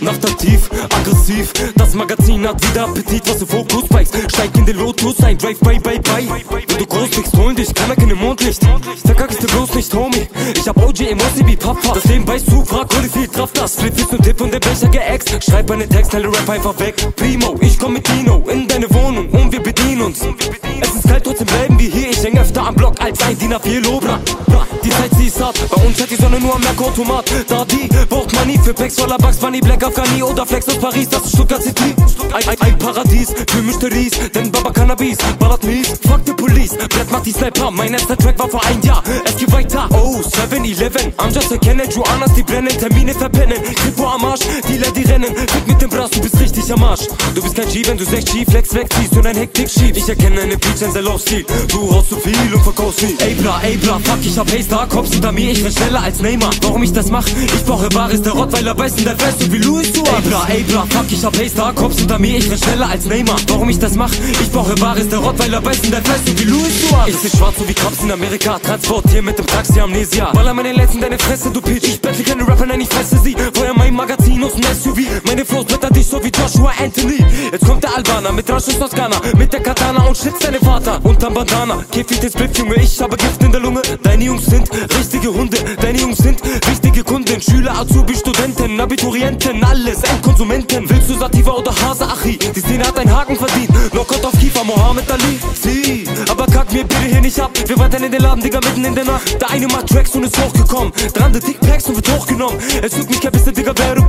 Nachtaktiv, aggressiv, das Magazin hat wieder Appetit, was du Fokus beißt. Steig in den Lotus ein, drive by, by, by. Wenn du groß bist, holen dich, keiner kennt im Mondlicht. Verkackst du bloß nicht, Homie. Ich hab OG Emosi wie Papa. Das Leben weißt du, frag, ohne viel Kraft das. Flip ist nur Tipp und der Becher geäxt. Schreib einen Text, teile Rap einfach weg. Primo, ich komm mit Dino in deine Wohnung und wir bedienen uns. Es ist kalt, trotzdem bleiben wir hier. Ich häng öfter am Block als ein Diener viel Lobra. Die Zeit, sie ist hart. Bei uns hat die Sonne nur am Merkautomat. Da die braucht man nie für Packs voller Bugs Bunny, Black Afghani oder Flex aus Paris. Das ist Stuttgart City. Ein, ein, ein Paradies für Mysteries. Denn Baba Cannabis ballert mies. Fuck the Police. Black macht die Sniper. Mein erster Track war vor ein Jahr. Es geht weiter. Oh, 7-Eleven. I'm just a Kenner. Joannas, die brennen. Termine verpennen. Kripo am Arsch. Dealer, die rennen. Fick mit dem Brass, du bist richtig am Arsch. Du bist kein G, wenn du 6 G Flex wegziehst und ein Hektik schieb. Ich erkenne eine Beach, ein Stil. Du haust zu viel und verkaufst nie. Ey, bla, ey, bla, fuck, ich hab Haystar. Cops hinter mir, ich bin schneller als Neymar. Warum ich das mach? Ich brauche Bares, der Rottweiler beißt in der Fest und wie Louis Suarez. Ey, bla, ey, bla, fuck, ich hab Haystar. Cops hinter mir, ich bin schneller als Neymar. Warum ich das mach? Ich brauche Bares, der Rottweiler beißt in der Fest und wie Louis Suarez. Ich seh schwarz so wie Cops in Amerika. Transportier mit dem Taxi Amnesia. Baller meine letzten deine Fresse, du Pitch. Ich bettle keine Rapper, nein, ich fresse sie. Feuer mein Magazin aus dem SUV. Meine Flows blätter dich so wie Joshua Anthony. Jetzt kommt der Albaner mit Raschus aus Ghana. Mit der Katana und schlitzt deine Vater. Unterm Bandana. Keffi den Split, Junge, ich habe Gift in der Lunge. Deine Jungs Schüler, Azubi, Studenten, Abiturienten, alles Endkonsumenten. Willst du Sativa oder Hase, Achi? Die Szene hat einen Haken verdient. Knockout auf Kiefer, Mohammed Ali. Sie, aber kack mir bitte hier nicht ab. Wir warten in den Laden, Digga, mitten in der Nacht. Der eine macht Tracks und ist hochgekommen. Der andere Dickpacks und wird hochgenommen. Es juckt mich kein bisschen, Digga, wer du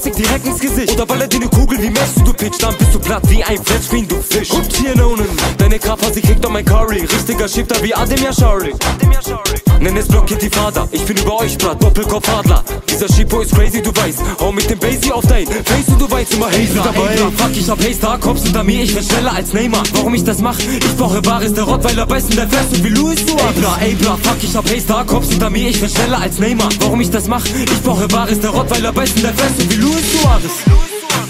Classic direkt ins Gesicht. Oder baller dir ne Kugel, wie merkst du, du Pitch? Dann bist du platt wie ein Flatscreen, du Fisch. Hupt hier nonen. Deine Kappa, sie kriegt doch mein Curry. Richtiger Shifter wie Adem Yashari. Nenn es blockiert die Vater. Ich bin über euch, Blatt, Doppelkopfadler. Dieser Shippo ist crazy, du weißt. Hau mit dem Basie auf dein Face und du weißt immer Hazy dabei. Ey, fuck, ich hab Haystar, Cops hinter mir, ich bin schneller als Neymar. Warum ich das mach? Ich brauche Bares, der Rottweiler beißt in der Fest und wie Louis Suarez. Ey, bla, ey, bla, fuck, ich hab Haystar, Cops hinter mir, ich bin schneller als Neymar. Warum ich das mach? Ich brauche Bares, der Rottweiler beißt in der Fest und wie Louis Suarez.